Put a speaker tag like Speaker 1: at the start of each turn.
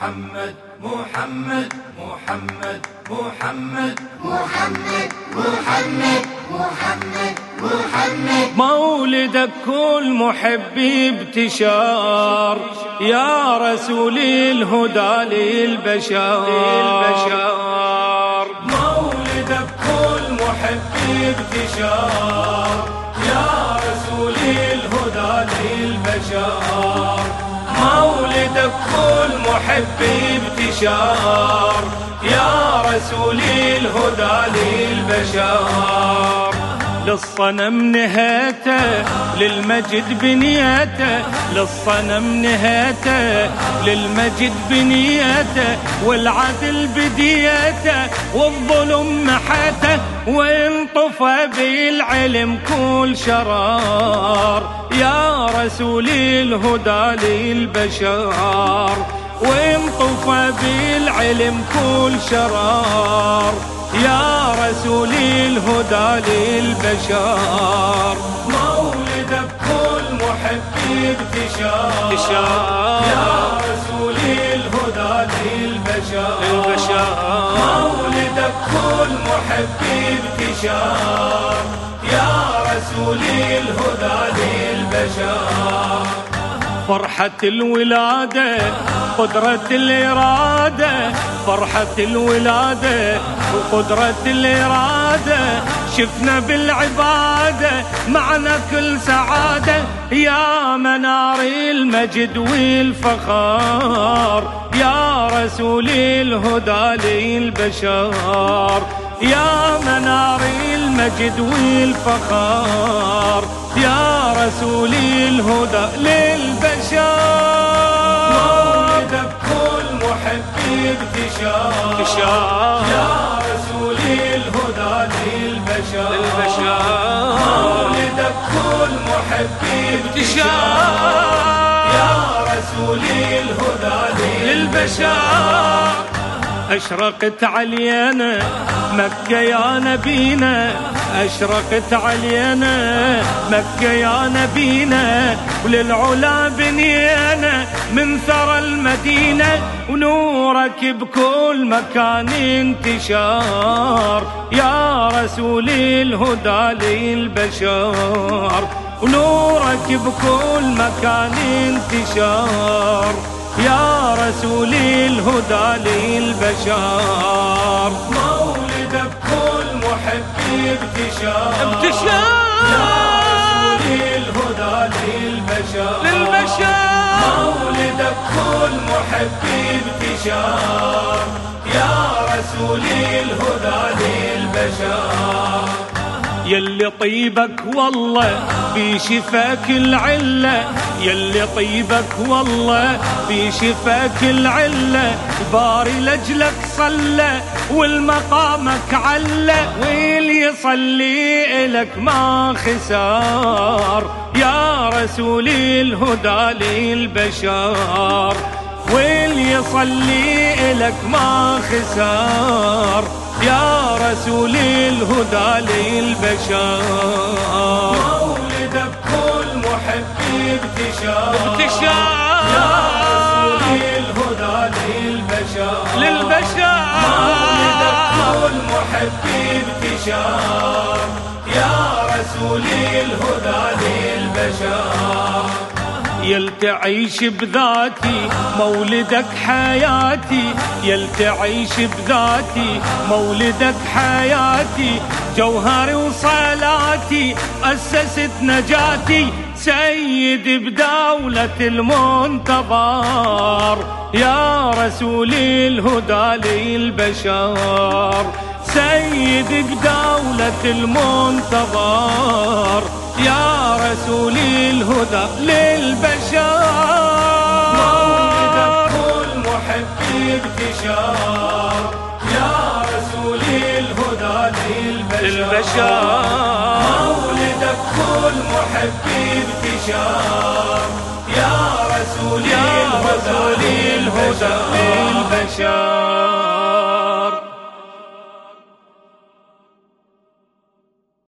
Speaker 1: محمد محمد محمد محمد. محمد محمد محمد محمد. مولدك كل محبي بتشار يا رسول الهدى للبشر مولدك كل محبي بتشار يا رسول الهدى للبشر مولدك كل محبي بتشار يا رسول الهدى للبشر. للصنم نهاته للمجد بنيته للصنم نهاته للمجد بنيته والعدل بديته والظلم محته وإن طفى بالعلم كل شرار. يا رسول الهدى للبشر وإن طفى بالعلم كل شرار. يا رسول الهدى للبشر. مولد بكل محب ابتشار يا رسول الهدى للبشر. البشر مولد بكل محب ابتشار يا رسول الهدى للبشر. فرحة الولادة قدرة الإرادة فرحة الولادة وقدرة الإرادة. شفنا بالعبادة معنا كل سعادة. يا منار المجد والفخار يا رسول الهدى للبشر يا منار المجد والفخار يا رسول الهدى للبشر. انتشار يا رسول الهدى للبشر. مولدك كل محبي انتشار يا رسول الهدى للبشر. أشرقت علينا مكة يا نبينا. أشرقت علينا مكة يا نبينا وللعلا بنينا من ثرى المدينة ونورك بكل مكان انتشار يا رسول الهدى للبشر ونورك بكل مكان انتشار يا رسول الهدى للبشر ابتشار رسول الهدى للبشر. للبشر. مولد بكل محب ابتشار يا رسول الهدى للبشر. يلي طيبك والله بشفاك العلة. يلي طيبك والله بشفاك العلة. باري لجلك صلى والمقامك علة يصلي إلك ما خسار. يا رسول الهدى للبشر. واللي يصلي إلك ما خسار. يا رسول الهدى للبشر. مولد بكل محب ابتشار. ابتشار. يا رسول الهدى للبشر. للبشر. مولد بكل محب ابتشار. رسول الهدى للبشر. يل تعيش بذاتي مولدك حياتي يل تعيش بذاتي مولدك حياتي. جوهري وصلاتي أسست نجاتي سيد بدولة المنتظر. يا رسول الهدى للبشر. سيد بدولة المنتظر يا رسول الهدى للبشر. مولدك كل محبي ابتشار يا رسول الهدى للبشر. مولدك كل محبي ابتشار يا رسول الهدى للبشر.